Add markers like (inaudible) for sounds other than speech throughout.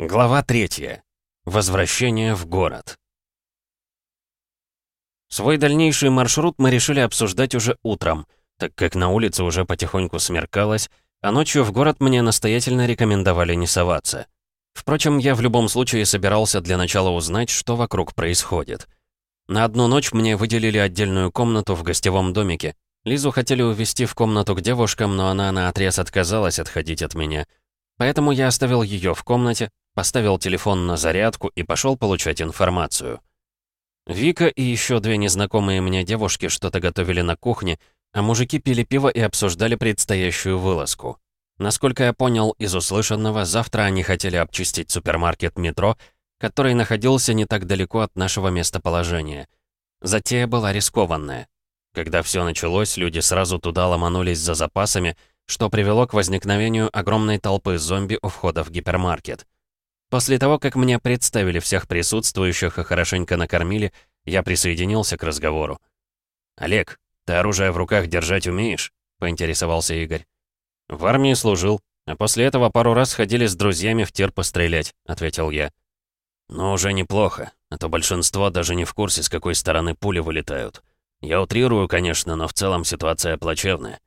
Глава третья. Возвращение в город. Свой дальнейший маршрут мы решили обсуждать уже утром, так как на улице уже потихоньку смеркалось, а ночью в город мне настоятельно рекомендовали не соваться. Впрочем, я в любом случае собирался для начала узнать, что вокруг происходит. На одну ночь мне выделили отдельную комнату в гостевом домике. Лизу хотели увезти в комнату к девушкам, но она наотрез отказалась отходить от меня. Поэтому я оставил ее в комнате, поставил телефон на зарядку и пошел получать информацию. Вика и еще две незнакомые мне девушки что-то готовили на кухне, а мужики пили пиво и обсуждали предстоящую вылазку. Насколько я понял из услышанного, завтра они хотели обчистить супермаркет «Метро», который находился не так далеко от нашего местоположения. Затея была рискованная. Когда все началось, люди сразу туда ломанулись за запасами, что привело к возникновению огромной толпы зомби у входа в гипермаркет. После того, как мне представили всех присутствующих и хорошенько накормили, я присоединился к разговору. «Олег, ты оружие в руках держать умеешь?» — поинтересовался Игорь. «В армии служил, а после этого пару раз ходили с друзьями в тир пострелять», — ответил я. «Но уже неплохо, а то большинство даже не в курсе, с какой стороны пули вылетают. Я утрирую, конечно, но в целом ситуация плачевная».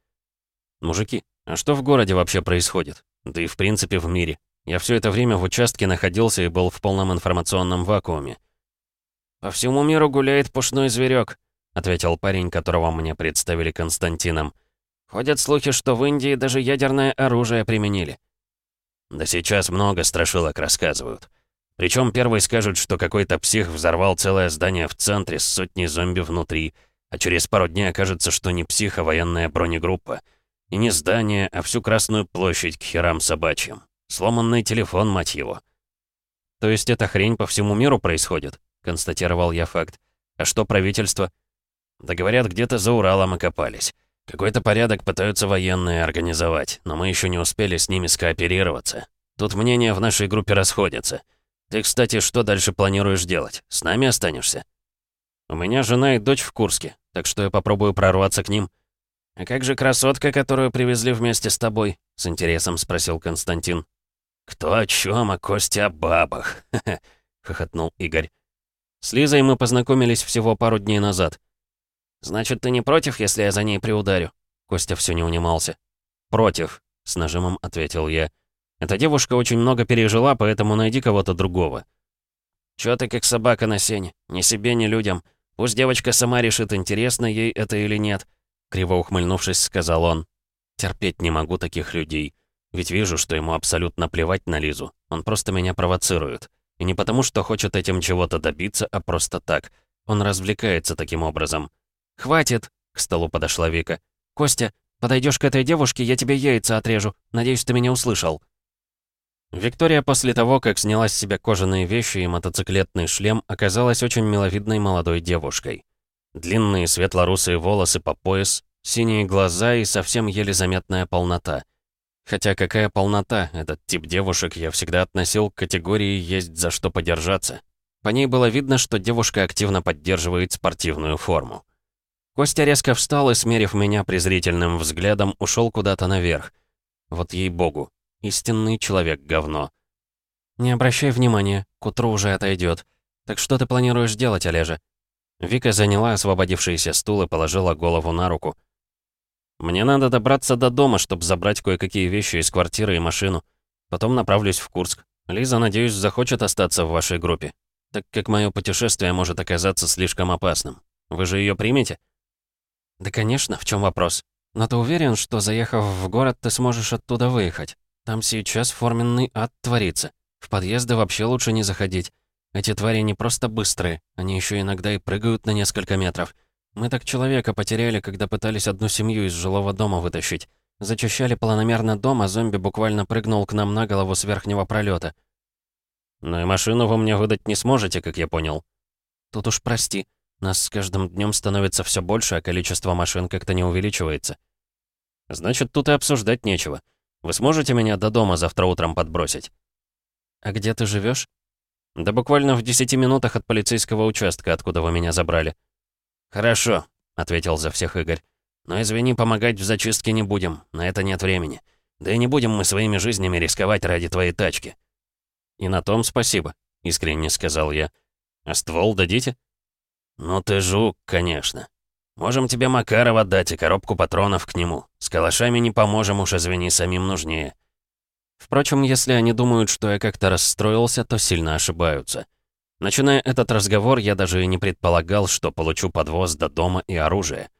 «Мужики, а что в городе вообще происходит? Да и в принципе в мире. Я все это время в участке находился и был в полном информационном вакууме. «По всему миру гуляет пушной зверек, ответил парень, которого мне представили Константином. «Ходят слухи, что в Индии даже ядерное оружие применили». «Да сейчас много страшилок рассказывают. Причем первый скажет, что какой-то псих взорвал целое здание в центре с сотней зомби внутри, а через пару дней окажется, что не псих, а военная бронегруппа. И не здание, а всю Красную площадь к херам собачьим. Сломанный телефон, мать его. То есть эта хрень по всему миру происходит, констатировал я факт. А что правительство? Да говорят, где-то за Уралом окопались. Какой-то порядок пытаются военные организовать, но мы еще не успели с ними скооперироваться. Тут мнения в нашей группе расходятся. Ты, кстати, что дальше планируешь делать? С нами останешься? У меня жена и дочь в Курске, так что я попробую прорваться к ним. А как же красотка, которую привезли вместе с тобой? С интересом спросил Константин. «Кто о чем, а Костя о бабах?» — (laughs) хохотнул Игорь. «С Лизой мы познакомились всего пару дней назад». «Значит, ты не против, если я за ней приударю?» Костя все не унимался. «Против», — с нажимом ответил я. «Эта девушка очень много пережила, поэтому найди кого-то другого». «Чё ты как собака на сене? Ни себе, ни людям. Пусть девочка сама решит, интересно ей это или нет», — криво ухмыльнувшись, сказал он. «Терпеть не могу таких людей. Ведь вижу, что ему абсолютно плевать на Лизу. Он просто меня провоцирует. И не потому, что хочет этим чего-то добиться, а просто так. Он развлекается таким образом. «Хватит!» — к столу подошла Вика. «Костя, подойдешь к этой девушке, я тебе яйца отрежу. Надеюсь, ты меня услышал». Виктория после того, как сняла с себя кожаные вещи и мотоциклетный шлем, оказалась очень миловидной молодой девушкой. Длинные светло-русые волосы по пояс, синие глаза и совсем еле заметная полнота. Хотя какая полнота, этот тип девушек я всегда относил к категории «есть за что подержаться». По ней было видно, что девушка активно поддерживает спортивную форму. Костя резко встал и, смерив меня презрительным взглядом, ушел куда-то наверх. Вот ей-богу, истинный человек-говно. «Не обращай внимания, к утру уже отойдет. Так что ты планируешь делать, Олежа?» Вика заняла освободившийся стул и положила голову на руку. Мне надо добраться до дома, чтобы забрать кое-какие вещи из квартиры и машину. Потом направлюсь в Курск. Лиза, надеюсь, захочет остаться в вашей группе, так как мое путешествие может оказаться слишком опасным. Вы же ее примете? Да, конечно, в чем вопрос? Но ты уверен, что, заехав в город, ты сможешь оттуда выехать? Там сейчас форменный ад творится. В подъезды вообще лучше не заходить. Эти твари не просто быстрые, они еще иногда и прыгают на несколько метров. Мы так человека потеряли, когда пытались одну семью из жилого дома вытащить. Зачищали планомерно дом, а зомби буквально прыгнул к нам на голову с верхнего пролета. «Ну и машину вы мне выдать не сможете, как я понял». «Тут уж прости. Нас с каждым днем становится все больше, а количество машин как-то не увеличивается». «Значит, тут и обсуждать нечего. Вы сможете меня до дома завтра утром подбросить?» «А где ты живешь? «Да буквально в десяти минутах от полицейского участка, откуда вы меня забрали». «Хорошо», — ответил за всех Игорь. «Но извини, помогать в зачистке не будем, на это нет времени. Да и не будем мы своими жизнями рисковать ради твоей тачки». «И на том спасибо», — искренне сказал я. «А ствол дадите?» «Ну ты жук, конечно. Можем тебе Макарова дать и коробку патронов к нему. С калашами не поможем, уж извини, самим нужнее». Впрочем, если они думают, что я как-то расстроился, то сильно ошибаются. Начиная этот разговор, я даже и не предполагал, что получу подвоз до дома и оружие.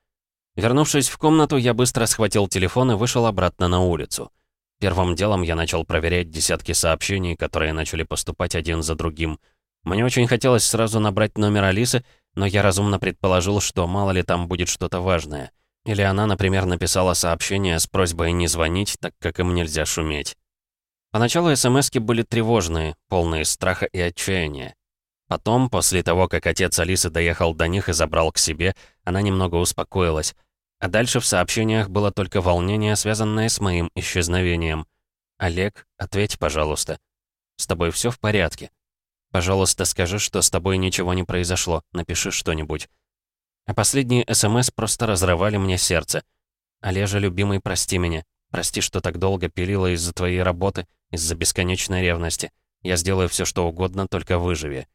Вернувшись в комнату, я быстро схватил телефон и вышел обратно на улицу. Первым делом я начал проверять десятки сообщений, которые начали поступать один за другим. Мне очень хотелось сразу набрать номер Алисы, но я разумно предположил, что мало ли там будет что-то важное. Или она, например, написала сообщение с просьбой не звонить, так как им нельзя шуметь. Поначалу смски были тревожные, полные страха и отчаяния. Потом, после того, как отец Алисы доехал до них и забрал к себе, она немного успокоилась. А дальше в сообщениях было только волнение, связанное с моим исчезновением. «Олег, ответь, пожалуйста. С тобой все в порядке? Пожалуйста, скажи, что с тобой ничего не произошло. Напиши что-нибудь». А последние СМС просто разрывали мне сердце. «Олежа, любимый, прости меня. Прости, что так долго пилила из-за твоей работы, из-за бесконечной ревности. Я сделаю все, что угодно, только выживи».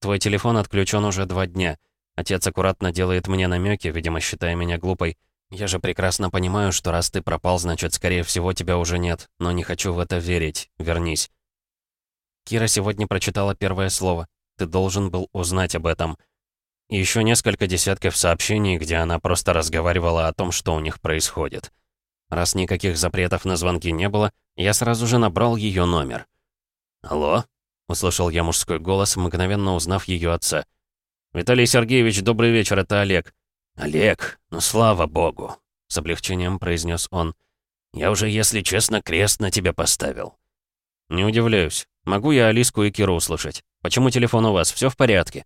Твой телефон отключен уже два дня. Отец аккуратно делает мне намеки, видимо, считая меня глупой. Я же прекрасно понимаю, что раз ты пропал, значит, скорее всего, тебя уже нет. Но не хочу в это верить. Вернись. Кира сегодня прочитала первое слово. Ты должен был узнать об этом. И еще несколько десятков сообщений, где она просто разговаривала о том, что у них происходит. Раз никаких запретов на звонки не было, я сразу же набрал ее номер. «Алло?» Услышал я мужской голос, мгновенно узнав ее отца. «Виталий Сергеевич, добрый вечер, это Олег». «Олег, ну слава богу», — с облегчением произнес он. «Я уже, если честно, крест на тебя поставил». «Не удивляюсь. Могу я Алиску и Киру услышать? Почему телефон у вас? Все в порядке?»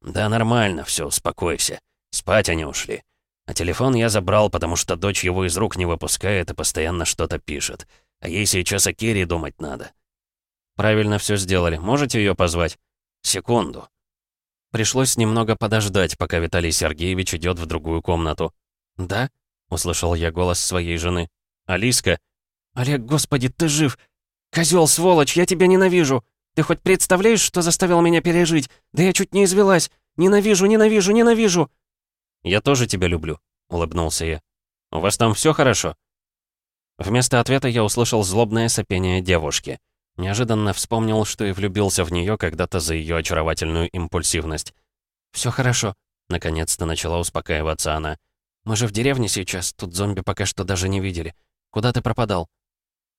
«Да нормально, все, успокойся. Спать они ушли. А телефон я забрал, потому что дочь его из рук не выпускает и постоянно что-то пишет. А ей сейчас о Кире думать надо. «Правильно все сделали. Можете ее позвать?» «Секунду». Пришлось немного подождать, пока Виталий Сергеевич идет в другую комнату. «Да?» — услышал я голос своей жены. «Алиска?» «Олег, господи, ты жив! Козел, сволочь, я тебя ненавижу! Ты хоть представляешь, что заставил меня пережить? Да я чуть не извелась! Ненавижу, ненавижу, ненавижу!» «Я тоже тебя люблю», — улыбнулся я. «У вас там все хорошо?» Вместо ответа я услышал злобное сопение девушки. Неожиданно вспомнил, что и влюбился в нее когда-то за ее очаровательную импульсивность. Все хорошо», — наконец-то начала успокаиваться она. «Мы же в деревне сейчас, тут зомби пока что даже не видели. Куда ты пропадал?»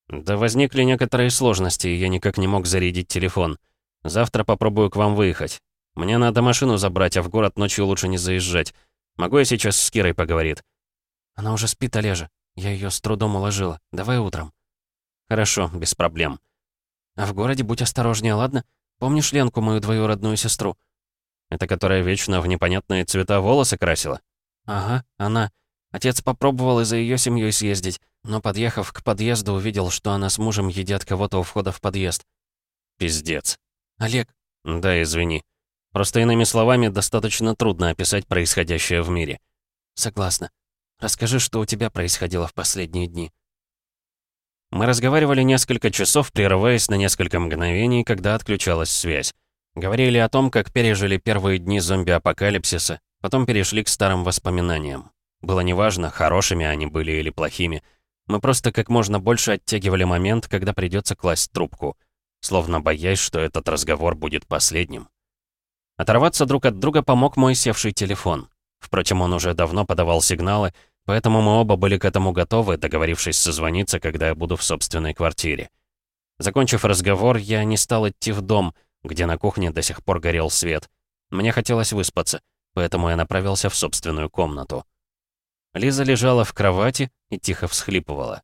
«Да возникли некоторые сложности, и я никак не мог зарядить телефон. Завтра попробую к вам выехать. Мне надо машину забрать, а в город ночью лучше не заезжать. Могу я сейчас с Кирой поговорить?» «Она уже спит, Олежа. Я ее с трудом уложила. Давай утром». «Хорошо, без проблем». А в городе будь осторожнее, ладно? Помнишь Ленку, мою двоюродную сестру? Это которая вечно в непонятные цвета волосы красила? Ага, она. Отец попробовал и за ее семьей съездить, но, подъехав к подъезду, увидел, что она с мужем едят кого-то у входа в подъезд. Пиздец. Олег. Да, извини. Просто иными словами, достаточно трудно описать происходящее в мире. Согласна. Расскажи, что у тебя происходило в последние дни. Мы разговаривали несколько часов, прерываясь на несколько мгновений, когда отключалась связь. Говорили о том, как пережили первые дни зомби-апокалипсиса, потом перешли к старым воспоминаниям. Было неважно, хорошими они были или плохими. Мы просто как можно больше оттягивали момент, когда придется класть трубку, словно боясь, что этот разговор будет последним. Оторваться друг от друга помог мой севший телефон. Впрочем, он уже давно подавал сигналы, Поэтому мы оба были к этому готовы, договорившись созвониться, когда я буду в собственной квартире. Закончив разговор, я не стал идти в дом, где на кухне до сих пор горел свет. Мне хотелось выспаться, поэтому я направился в собственную комнату. Лиза лежала в кровати и тихо всхлипывала.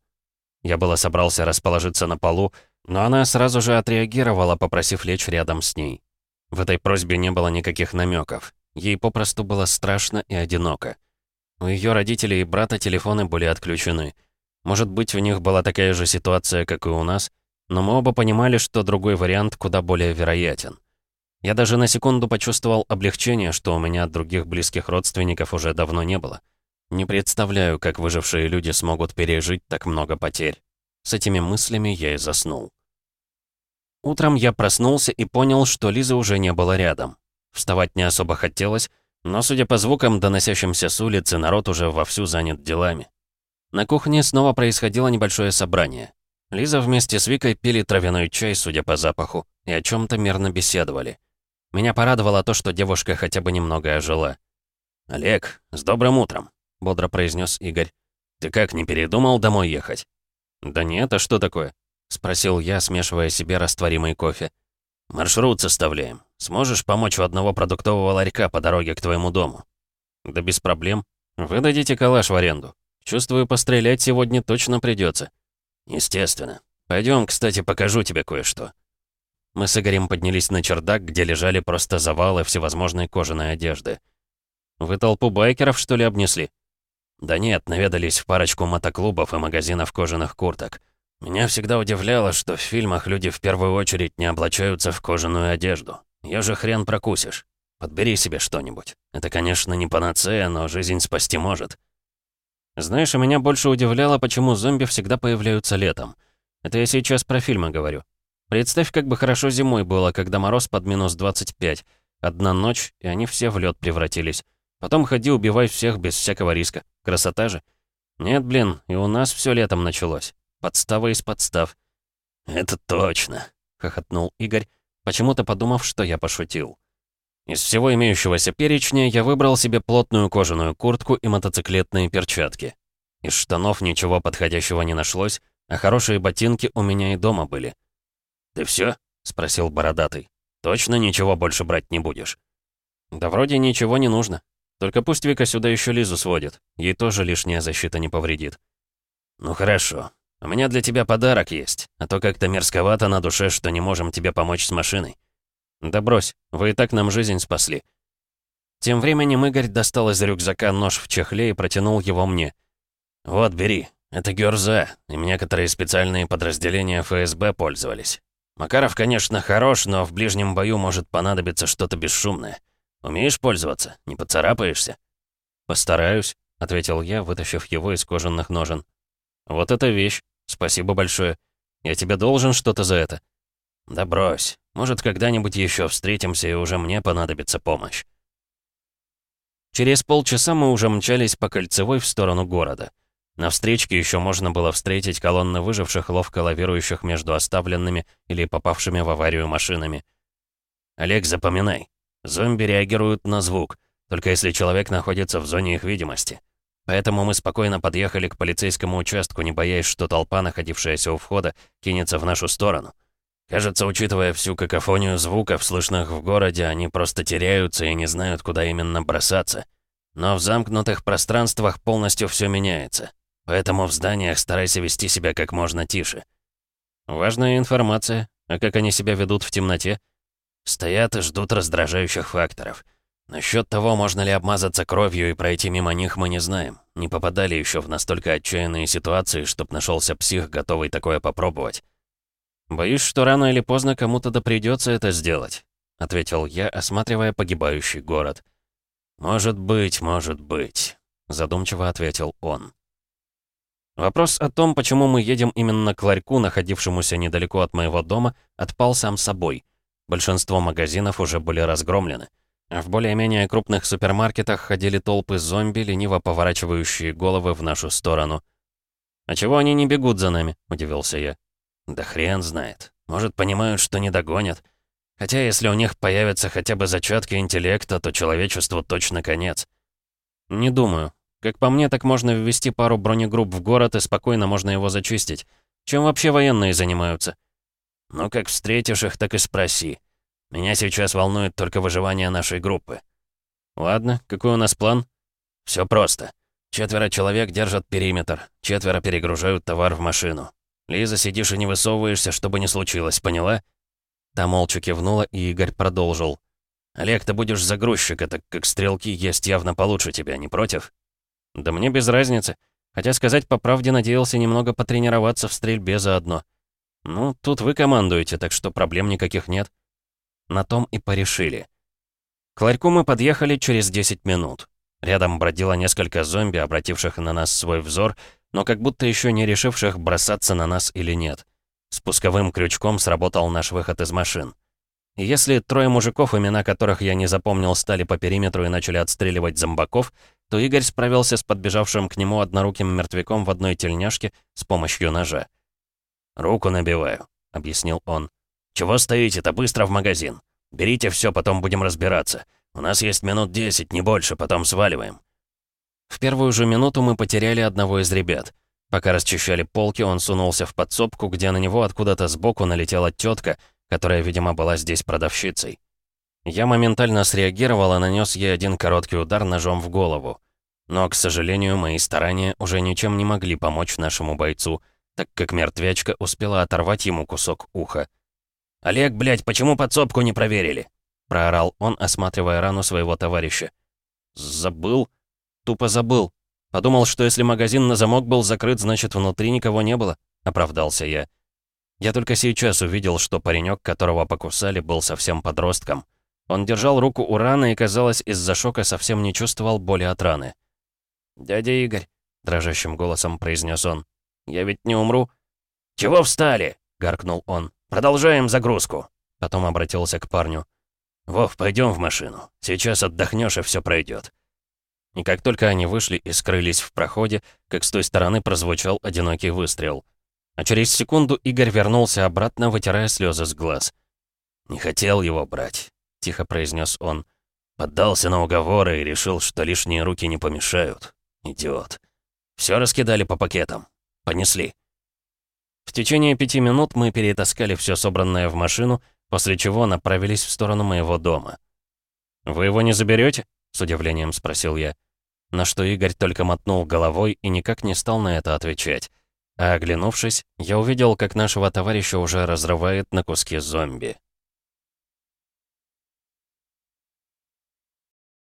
Я было собрался расположиться на полу, но она сразу же отреагировала, попросив лечь рядом с ней. В этой просьбе не было никаких намеков. Ей попросту было страшно и одиноко. У ее родителей и брата телефоны были отключены. Может быть, у них была такая же ситуация, как и у нас, но мы оба понимали, что другой вариант куда более вероятен. Я даже на секунду почувствовал облегчение, что у меня других близких родственников уже давно не было. Не представляю, как выжившие люди смогут пережить так много потерь. С этими мыслями я и заснул. Утром я проснулся и понял, что Лизы уже не было рядом. Вставать не особо хотелось, но, судя по звукам, доносящимся с улицы, народ уже вовсю занят делами. На кухне снова происходило небольшое собрание. Лиза вместе с Викой пили травяной чай, судя по запаху, и о чем то мирно беседовали. Меня порадовало то, что девушка хотя бы немного ожила. «Олег, с добрым утром», — бодро произнес Игорь. «Ты как, не передумал домой ехать?» «Да нет, а что такое?» — спросил я, смешивая себе растворимый кофе. «Маршрут составляем. Сможешь помочь у одного продуктового ларька по дороге к твоему дому?» «Да без проблем. Вы дадите калаш в аренду. Чувствую, пострелять сегодня точно придется. «Естественно. Пойдем, кстати, покажу тебе кое-что». Мы с Игорем поднялись на чердак, где лежали просто завалы всевозможной кожаной одежды. «Вы толпу байкеров, что ли, обнесли?» «Да нет, наведались в парочку мотоклубов и магазинов кожаных курток. Меня всегда удивляло, что в фильмах люди в первую очередь не облачаются в кожаную одежду. Я же хрен прокусишь. Подбери себе что-нибудь. Это, конечно, не панацея, но жизнь спасти может». Знаешь, меня больше удивляло, почему зомби всегда появляются летом. Это я сейчас про фильмы говорю. Представь, как бы хорошо зимой было, когда мороз под минус 25. Одна ночь, и они все в лед превратились. Потом ходи, убивай всех без всякого риска. Красота же. Нет, блин, и у нас все летом началось. Подстава из подстав. «Это точно», — хохотнул Игорь, почему-то подумав, что я пошутил. Из всего имеющегося перечня я выбрал себе плотную кожаную куртку и мотоциклетные перчатки. Из штанов ничего подходящего не нашлось, а хорошие ботинки у меня и дома были. «Ты все? спросил бородатый. «Точно ничего больше брать не будешь?» «Да вроде ничего не нужно. Только пусть Вика сюда еще Лизу сводит. Ей тоже лишняя защита не повредит». «Ну хорошо. У меня для тебя подарок есть, а то как-то мерзковато на душе, что не можем тебе помочь с машиной». «Да брось, вы и так нам жизнь спасли». Тем временем Игорь достал из рюкзака нож в чехле и протянул его мне. «Вот, бери. Это Гёрза, им некоторые специальные подразделения ФСБ пользовались. Макаров, конечно, хорош, но в ближнем бою может понадобиться что-то бесшумное. Умеешь пользоваться? Не поцарапаешься?» «Постараюсь», — ответил я, вытащив его из кожаных ножен. «Вот эта вещь. Спасибо большое. Я тебе должен что-то за это». «Да брось. Может, когда-нибудь еще встретимся, и уже мне понадобится помощь». Через полчаса мы уже мчались по кольцевой в сторону города. На встречке еще можно было встретить колонны выживших, ловко лавирующих между оставленными или попавшими в аварию машинами. «Олег, запоминай. Зомби реагируют на звук, только если человек находится в зоне их видимости. Поэтому мы спокойно подъехали к полицейскому участку, не боясь, что толпа, находившаяся у входа, кинется в нашу сторону. Кажется, учитывая всю какофонию звуков, слышных в городе, они просто теряются и не знают, куда именно бросаться. Но в замкнутых пространствах полностью все меняется. Поэтому в зданиях старайся вести себя как можно тише. Важная информация. А как они себя ведут в темноте? Стоят и ждут раздражающих факторов. Насчет того, можно ли обмазаться кровью и пройти мимо них, мы не знаем. Не попадали еще в настолько отчаянные ситуации, чтоб нашелся псих, готовый такое попробовать. «Боюсь, что рано или поздно кому-то да придется это сделать», — ответил я, осматривая погибающий город. «Может быть, может быть», — задумчиво ответил он. Вопрос о том, почему мы едем именно к ларьку, находившемуся недалеко от моего дома, отпал сам собой. Большинство магазинов уже были разгромлены. В более-менее крупных супермаркетах ходили толпы зомби, лениво поворачивающие головы в нашу сторону. «А чего они не бегут за нами?» — удивился я. Да хрен знает. Может, понимают, что не догонят. Хотя, если у них появятся хотя бы зачатки интеллекта, то человечеству точно конец. Не думаю. Как по мне, так можно ввести пару бронегрупп в город, и спокойно можно его зачистить. Чем вообще военные занимаются? Ну, как встретишь их, так и спроси. Меня сейчас волнует только выживание нашей группы. Ладно, какой у нас план? Все просто. Четверо человек держат периметр, четверо перегружают товар в машину. «Лиза, сидишь и не высовываешься, чтобы не случилось, поняла?» Та молча кивнула, и Игорь продолжил. «Олег, ты будешь загрузчик, это как стрелки есть явно получше тебя, не против?» «Да мне без разницы. Хотя сказать по правде, надеялся немного потренироваться в стрельбе заодно. Ну, тут вы командуете, так что проблем никаких нет». На том и порешили. К ларьку мы подъехали через 10 минут. Рядом бродило несколько зомби, обративших на нас свой взор, но как будто еще не решивших, бросаться на нас или нет. Спусковым крючком сработал наш выход из машин. Если трое мужиков, имена которых я не запомнил, стали по периметру и начали отстреливать зомбаков, то Игорь справился с подбежавшим к нему одноруким мертвяком в одной тельняшке с помощью ножа. «Руку набиваю», — объяснил он. «Чего стоите-то? Быстро в магазин. Берите все, потом будем разбираться. У нас есть минут десять, не больше, потом сваливаем». В первую же минуту мы потеряли одного из ребят. Пока расчищали полки, он сунулся в подсобку, где на него откуда-то сбоку налетела тетка, которая, видимо, была здесь продавщицей. Я моментально среагировал и нанес ей один короткий удар ножом в голову. Но, к сожалению, мои старания уже ничем не могли помочь нашему бойцу, так как мертвячка успела оторвать ему кусок уха. «Олег, блядь, почему подсобку не проверили?» — проорал он, осматривая рану своего товарища. «Забыл? Тупо забыл. Подумал, что если магазин на замок был закрыт, значит, внутри никого не было», — оправдался я. Я только сейчас увидел, что паренек, которого покусали, был совсем подростком. Он держал руку у раны и, казалось, из-за шока совсем не чувствовал боли от раны. «Дядя Игорь», — дрожащим голосом произнес он, — «я ведь не умру». «Чего встали?» — гаркнул он. «Продолжаем загрузку». Потом обратился к парню. «Вов, пойдем в машину. Сейчас отдохнешь и все пройдет. И как только они вышли и скрылись в проходе, как с той стороны прозвучал одинокий выстрел. А через секунду Игорь вернулся обратно, вытирая слезы с глаз. «Не хотел его брать», — тихо произнес он. «Поддался на уговоры и решил, что лишние руки не помешают. Идиот. Все раскидали по пакетам. Понесли». В течение пяти минут мы перетаскали все собранное в машину, после чего направились в сторону моего дома. «Вы его не заберете? — с удивлением спросил я. На что Игорь только мотнул головой и никак не стал на это отвечать. А оглянувшись, я увидел, как нашего товарища уже разрывает на куски зомби.